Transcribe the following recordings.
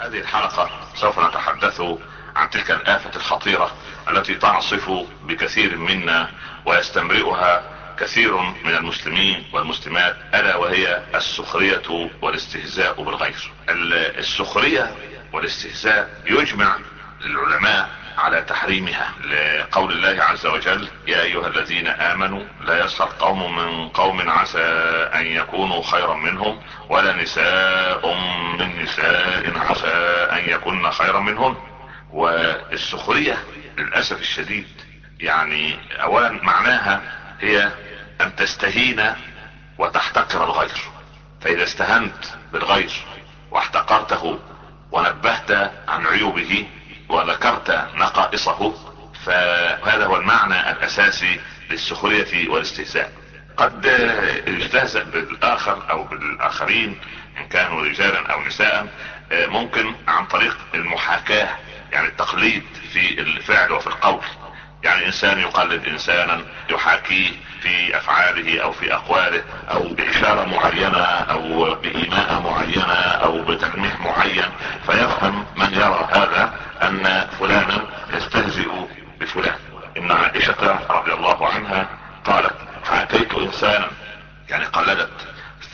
هذه الحلقة سوف نتحدث عن تلك الآفة الخطيرة التي تعصف بكثير منا ويستمرئها كثير من المسلمين والمسلمات ألا وهي السخرية والاستهزاء بالغير. السخرية والاستهزاء يجمع العلماء على تحريمها لقول الله عز وجل يا أيها الذين آمنوا لا يسخر قوم من قوم عسى أن يكونوا خيرا منهم ولا نساء من نساء عسى أن يكون خيرا منهم والسخرية للأسف الشديد يعني اولا معناها هي أن تستهين وتحتقر الغير. فإذا استهنت بالغير واحتقرته ونبهت عن عيوبه وذكرت نقائصه فهذا هو المعنى الأساسي للسخرية والاستهزاء. قد يستهزأ بالآخر أو بالآخرين إن كانوا رجالا أو نساء ممكن عن طريق المحاكاة يعني التقليد في الفعل وفي القول. يعني إنسان يقلد انسانا يحاكيه في أفعاله أو في أقواله أو بإشارة معينة أو بإيماء معينة أو بتلميح معين فيفهم من يرى هذا أن فلانا يستهزئ بفلان. إن عائشة رضي الله عنها قالت حاكيت إنسانا. يعني قلدت.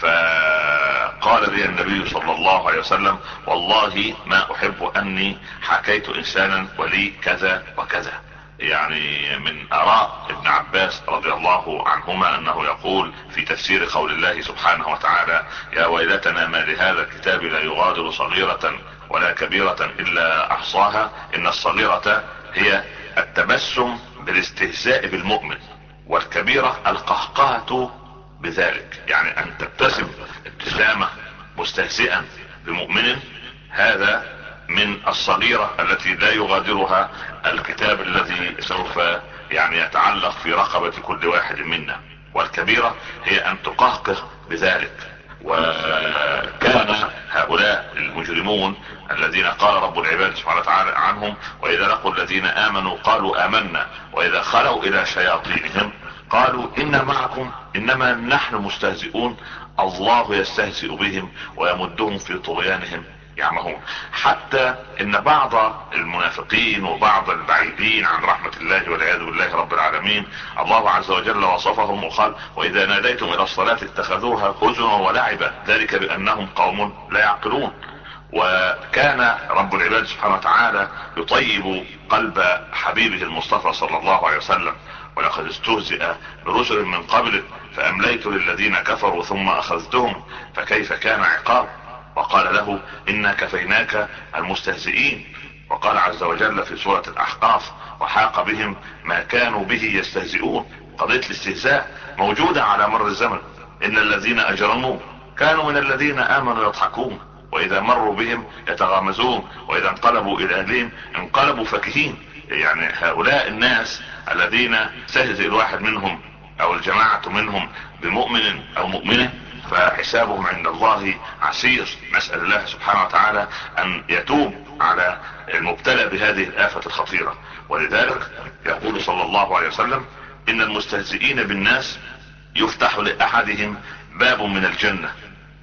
فقال لي النبي صلى الله عليه وسلم والله ما أحب أني حكيت إنسانا ولي كذا وكذا. يعني من آراء ابن عباس رضي الله عنهما أنه يقول في تفسير قول الله سبحانه وتعالى يا ويلتنا ما لهذا الكتاب لا يغادر صغيرة ولا كبيرة إلا أحصاها إن الصغيرة هي التبسم بالاستهزاء بالمؤمن والكبيرة القهقهة بذلك. يعني أن تبتسم ابتسامة مستهزئا بمؤمن هذا من الصغيرة التي لا يغادرها الكتاب الذي سوف يعني يتعلق في رقبة كل واحد منا. والكبيرة هي أن تقهقه بذلك. وكان هؤلاء المجرمون الذين قال رب العباد سبحانه وتعالى عنهم وإذا لقوا الذين آمنوا قالوا آمنا وإذا خلوا إلى شياطينهم قالوا أنا معكم إنما نحن مستهزئون الله يستهزئ بهم ويمدهم في طغيانهم. يعمهون. حتى إن بعض المنافقين وبعض البعيدين عن رحمة الله والعياذ بالله رب العالمين الله عز وجل وصفهم وقال وإذا ناديتم إلى الصلاة اتخذوها هزوا ولعبا ذلك بأنهم قوم لا يعقلون. وكان رب العباد سبحانه وتعالى يطيب قلب حبيبه المصطفى صلى الله عليه وسلم ولقد استهزئ برسل من قبل فأمليت للذين كفروا ثم أخذتهم فكيف كان عقاب؟ وقال له إنا كفيناك المستهزئين. وقال عز وجل في سورة الأحقاف وحاق بهم ما كانوا به يستهزئون. قضية الاستهزاء موجودة على مر الزمن. إن الذين أجرموا كانوا من الذين آمنوا يضحكون وإذا مروا بهم يتغامزون وإذا انقلبوا إلى أهلهم انقلبوا فكهين يعني هؤلاء الناس الذين استهزئ الواحد منهم أو الجماعة منهم بمؤمن أو مؤمنة فحسابهم عند الله عسير. نسأل الله سبحانه وتعالى أن يتوب على المبتلى بهذه الآفة الخطيرة. ولذلك يقول صلى الله عليه وسلم إن المستهزئين بالناس يفتح لأحدهم باب من الجنة.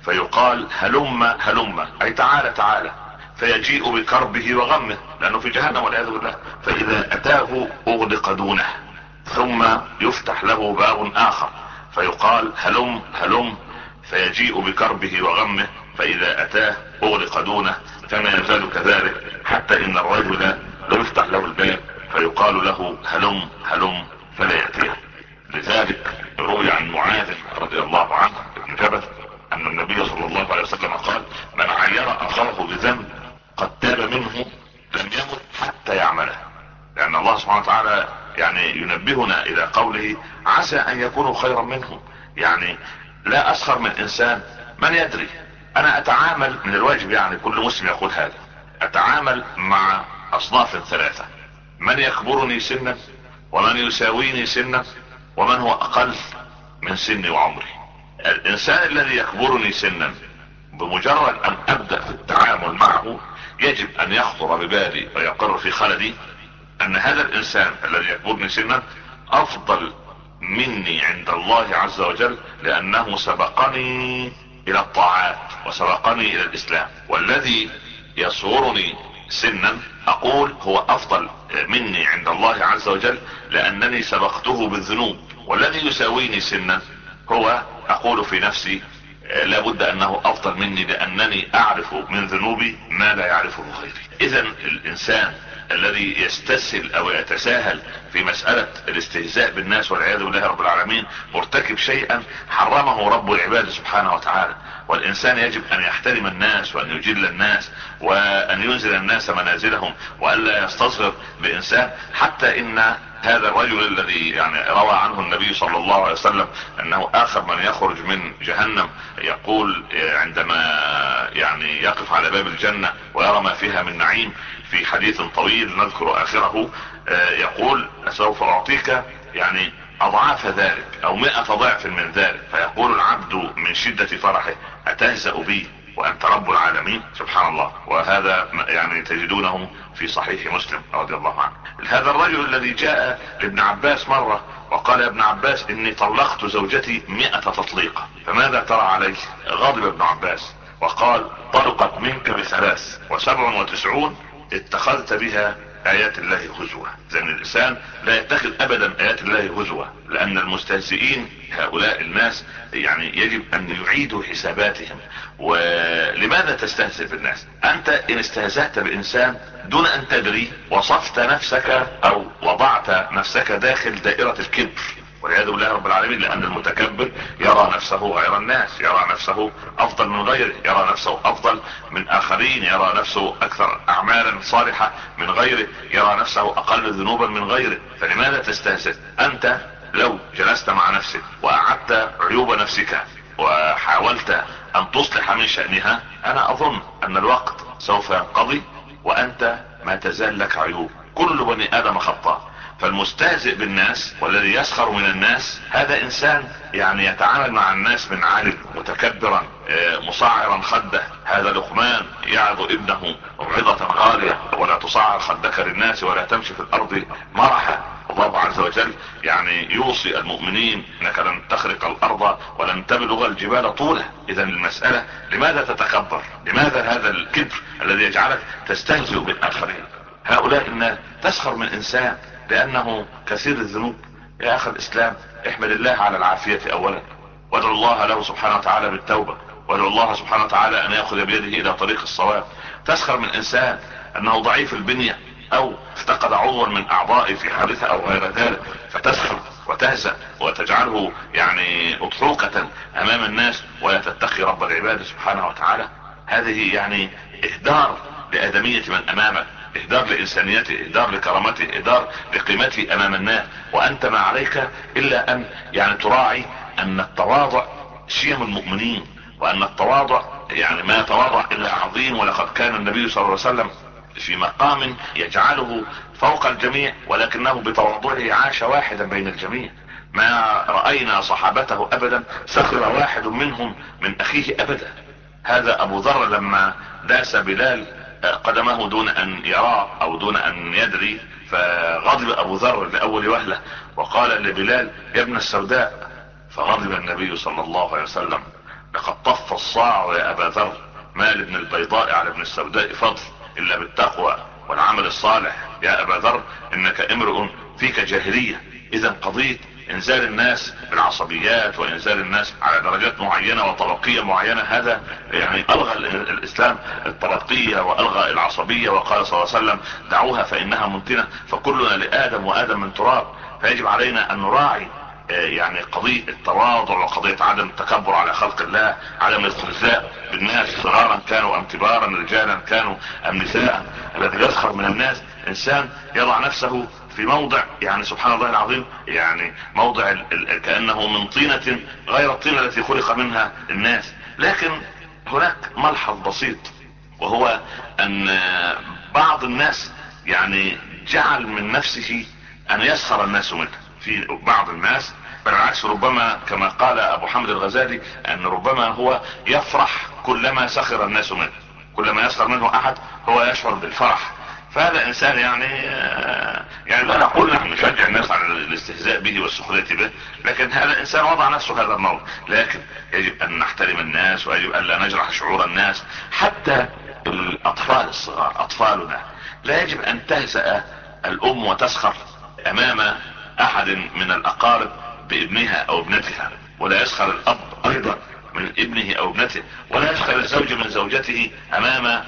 فيقال هلم هلم. أي تعالى تعالى فيجيء بكربه وغمه. لأنه في جهنم والعياذ بالله. فإذا أتاه أغلق دونه. ثم يفتح له باب آخر. فيقال هلم هلم. فيجيء بكربه وغمه فإذا أتاه اغلق دونه فما يزال كذلك حتى إن الرجل لا يفتح له الباب فيقال له هلم هلم فلا يأتيه. لذلك روي عن معاذ رضي الله عنه ابن جبل أن النبي صلى الله عليه وسلم قال من عير أخاه بذنب قد تاب منه لم يمت حتى يعمله. لأن الله سبحانه وتعالى يعني ينبهنا إلى قوله عسى أن يكونوا خيرا منهم يعني لا أسخر من إنسان من يدري. أنا أتعامل من الواجب يعني كل مسلم يقول هذا. أتعامل مع أصناف ثلاثة. من يكبرني سنا ومن يساويني سنا ومن هو أقل من سني وعمري. الإنسان الذي يكبرني سنا بمجرد أن أبدأ في التعامل معه يجب أن يخطر ببالي ويقر في خلدي أن هذا الإنسان الذي يكبرني سنا أفضل مني عند الله عز وجل لأنه سبقني إلى الطاعات وسبقني إلى الإسلام. والذي يصورني سنا أقول هو أفضل مني عند الله عز وجل لأنني سبقته بالذنوب. والذي يساويني سنا هو أقول في نفسي لابد أنه أفضل مني لأنني أعرف من ذنوبي ما لا يعرفه غيري. اذا الإنسان الذي يستسهل أو يتساهل في مسألة الاستهزاء بالناس والعياذ بالله رب العالمين مرتكب شيئا حرمه رب العباد سبحانه وتعالى. والإنسان يجب أن يحترم الناس وأن يجل الناس وأن ينزل الناس منازلهم والا يستصغر بإنسان. حتى إن هذا الرجل الذي يعني روى عنه النبي صلى الله عليه وسلم أنه آخر من يخرج من جهنم يقول عندما يعني يقف على باب الجنة ويرى ما فيها من نعيم في حديث طويل نذكر آخره يقول سوف أعطيك يعني أضعاف ذلك أو مئة ضعف من ذلك فيقول العبد من شدة فرحه أتهزأ بي وأنت رب العالمين؟ سبحان الله. وهذا يعني تجدونه في صحيح مسلم رضي الله عنه. هذا الرجل الذي جاء لابن عباس مرة وقال يا ابن عباس إني طلقت زوجتي مئة تطليقة فماذا ترى عليه غضب ابن عباس وقال طلقت منك بثلاث وسبع وتسعون اتخذت بها آيات الله هزوة لأن الإنسان لا يتخذ ابدا آيات الله هزوة لأن المستهزئين هؤلاء الناس يعني يجب أن يعيدوا حساباتهم. ولماذا تستهزئ بالناس؟ أنت إن استهزأت بإنسان دون أن تدري وصفت نفسك أو وضعت نفسك داخل دائرة الكبر. والعياذ بالله رب العالمين لأن المتكبر يرى نفسه غير الناس يرى نفسه أفضل من غيره يرى نفسه أفضل من آخرين يرى نفسه أكثر أعمالا صالحة من غيره يرى نفسه أقل ذنوبا من غيره. فلماذا تستهزئ؟ أنت لو جلست مع نفسك وأعدت عيوب نفسك وحاولت أن تصلح من شأنها أنا أظن أن الوقت سوف ينقضي وأنت ما تزال لك عيوب. كل بني آدم خطاء. فالمستهزئ بالناس والذي يسخر من الناس هذا إنسان يعني يتعامل مع الناس من عالم متكبرا مصعرا خده. هذا لقمان يعظ ابنه موعظة غالية ولا تصعر خدك للناس ولا تمشي في الأرض مرحا. الله عز وجل يعني يوصي المؤمنين إنك لن تخرق الأرض ولن تبلغ الجبال طولا. اذا المسألة لماذا تتكبر؟ لماذا هذا الكبر الذي يجعلك تستهزئ بالآخرين؟ هؤلاء الناس تسخر من إنسان. لأنه كثير الذنوب يا أخي الإسلام احمد الله على العافية اولا. وادعو الله له سبحانه وتعالى بالتوبة. وادعو الله سبحانه وتعالى أن يأخذ بيده إلى طريق الصواب. تسخر من إنسان أنه ضعيف البنية أو افتقد عضوا من اعضائه في حادثة أو غير ذلك فتسخر وتهزأ وتجعله يعني أضحوكة أمام الناس ولا تتقي رب العباد سبحانه وتعالى. هذه يعني إهدار لأدمية من أمامك. إهدار لإنسانيته إهدار لكرامته إهدار لقيمته أمام الناس. وأنت ما عليك إلا أن يعني تراعي أن التواضع شيم المؤمنين وأن التواضع يعني ما يتواضع إلا عظيم. ولقد كان النبي صلى الله عليه وسلم في مقام يجعله فوق الجميع ولكنه بتواضعه عاش واحدا بين الجميع. ما رأينا صحابته أبدا سخر واحد منهم من أخيه أبدا. هذا أبو ذر لما داس بلال قدمه دون أن يراه أو دون أن يدري فغضب أبو ذر لأول وهلة وقال لبلال يا ابن السوداء. فغضب النبي صلى الله عليه وسلم لقد طف الصاع يا أبا ذر ما لابن البيضاء على ابن السوداء فضل إلا بالتقوى والعمل الصالح. يا أبا ذر إنك امرؤ فيك جاهلية إذا قضيت إنزال الناس بالعصبيات وإنزال الناس على درجات معينة وطبقية معينة هذا يعني ألغى الإسلام. الطبقية وألغى العصبية وقال صلى الله عليه وسلم دعوها فإنها منتنة فكلنا لآدم وآدم من تراب فيجب علينا أن نراعي يعني قضية التواضع وقضية عدم التكبر على خلق الله عدم الاستهزاء بالناس صغارا كانوا أم كبارا رجالا كانوا أم نساء الذي يسخر من الناس. إنسان يضع نفسه في موضع يعني سبحان الله العظيم يعني موضع كأنه من طينة غير الطينة التي خلق منها الناس. لكن هناك ملحظ بسيط وهو أن بعض الناس يعني جعل من نفسه أن يسخر الناس منه. في بعض الناس بالعكس ربما كما قال أبو حمد الغزالي أن ربما هو يفرح كلما سخر الناس منه. كلما يسخر منه أحد هو يشعر بالفرح. فهذا إنسان يعني يعني لا نقول نحن نشجع الناس على الاستهزاء به والسخرية به لكن هذا إنسان وضع نفسه هذا الموضع لكن يجب أن نحترم الناس ويجب أن لا نجرح شعور الناس. حتى الأطفال الصغار أطفالنا. لا يجب أن تهزأ الأم وتسخر أمام أحد من الأقارب بابنها أو ابنتها. ولا يسخر الأب أيضا من ابنه أو ابنته. ولا يسخر الزوج من زوجته أمام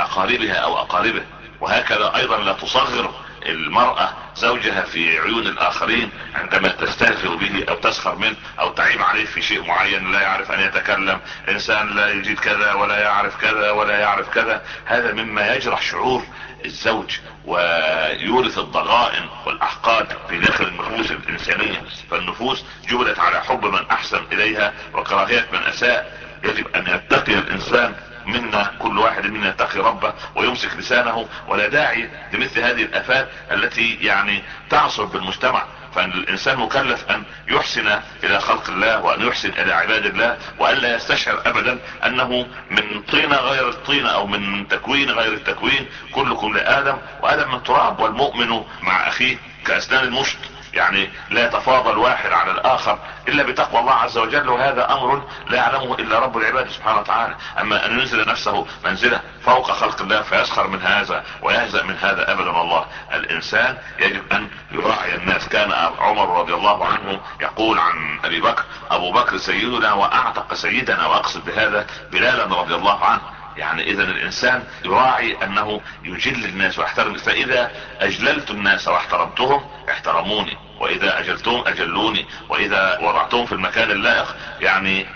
أقاربها أو أقاربه. وهكذا أيضا لا تصغر المرأة زوجها في عيون الآخرين عندما تستهزئ به أو تسخر منه أو تعيب عليه في شيء معين لا يعرف أن يتكلم إنسان لا يجيد كذا ولا يعرف كذا ولا يعرف كذا هذا مما يجرح شعور الزوج ويورث الضغائن والأحقاد في داخل النفوس الإنسانية. فالنفوس جبلت على حب من أحسن إليها وكراهية من أساء. يجب أن يتقي الإنسان منا كل واحد منا يتقي ربه ويمسك لسانه ولا داعي لمثل هذه الآفات التي يعني تعصر بالمجتمع فالإنسان مكلف أن يحسن إلى خلق الله وأن يحسن إلى عباد الله وأن لا يستشعر ابدا أنه من طينة غير الطينة أو من تكوين غير التكوين كلكم لآدم وآدم من تراب والمؤمن مع أخيه كأسنان المشط. يعني لا يتفاضل واحد على الآخر إلا بتقوى الله عز وجل وهذا أمر لا يعلمه إلا رب العباد سبحانه وتعالى. أما أن ينزل نفسه منزلة فوق خلق الله فيسخر من هذا ويهزأ من هذا أبدا الله الإنسان يجب أن يراعي الناس. كان عمر رضي الله عنه يقول عن أبي بكر أبو بكر سيدنا وأعتق سيدنا وأقصد بهذا بلالا رضي الله عنه. يعني اذا الإنسان يراعي أنه يجل الناس ويحترم فاذا أجللت الناس واحترمتهم احترموني. وإذا أجلتهم أجلوني. وإذا وضعتهم في المكان اللائق. يعني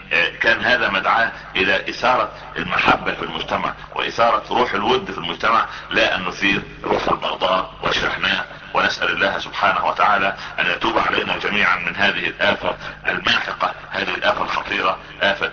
كان هذا مدعاة إلى إثارة المحبة في المجتمع وإثارة روح الود في المجتمع. لا أن نثير روح البغضاء والشحناء ونسأل الله سبحانه وتعالى أن يتوب علينا جميعا من هذه الآفة الماحقة هذه الآفة الخطيرة آفة